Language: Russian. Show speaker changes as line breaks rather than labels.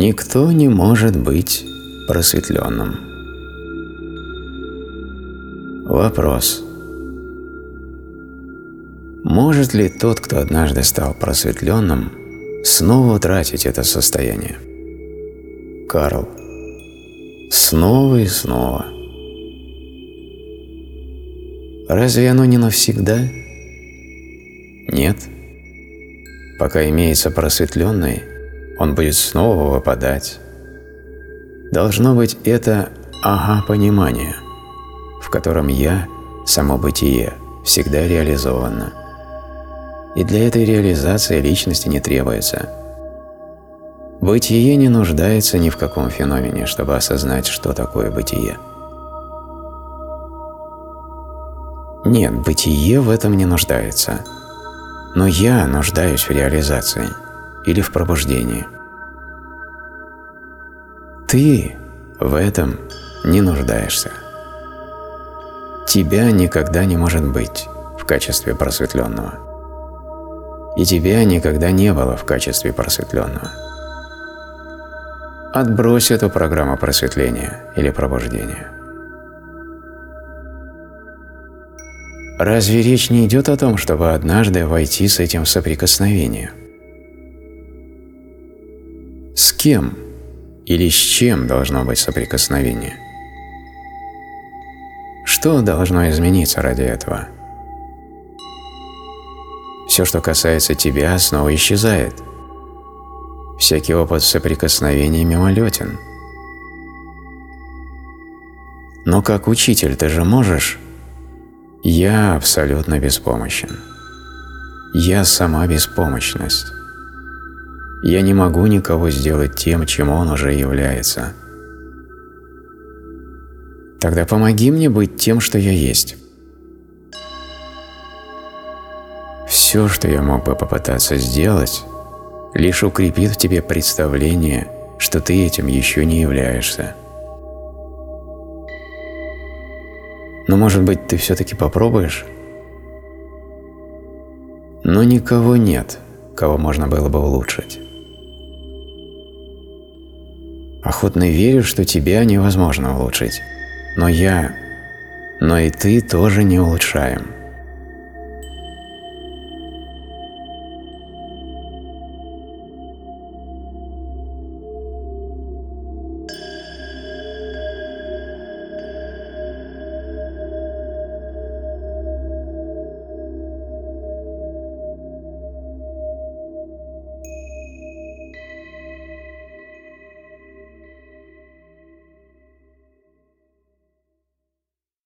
Никто не может быть просветленным. Вопрос. Может ли тот, кто однажды стал просветленным, снова утратить это состояние? Карл. Снова и снова. Разве оно не навсегда? Нет. Пока имеется просветленный, он будет снова выпадать. Должно быть это ага-понимание, в котором «я» – само бытие, всегда реализовано. И для этой реализации личности не требуется. Бытие не нуждается ни в каком феномене, чтобы осознать, что такое бытие. Нет, бытие в этом не нуждается. Но я нуждаюсь в реализации или в пробуждении. Ты в этом не нуждаешься. Тебя никогда не может быть в качестве просветленного. И тебя никогда не было в качестве просветленного. Отбрось эту программу просветления или пробуждения. Разве речь не идет о том, чтобы однажды войти с этим в соприкосновение? С кем или с чем должно быть соприкосновение? Что должно измениться ради этого? Все, что касается тебя, снова исчезает. Всякий опыт соприкосновения мимолетен. Но как учитель ты же можешь я абсолютно беспомощен. Я сама беспомощность. Я не могу никого сделать тем, чем он уже является. Тогда помоги мне быть тем, что я есть. Все, что я мог бы попытаться сделать, лишь укрепит в тебе представление, что ты этим еще не являешься. Но, может быть, ты все-таки попробуешь? Но никого нет, кого можно было бы улучшить. Охотно верю, что тебя невозможно улучшить. Но я, но и ты тоже не улучшаем.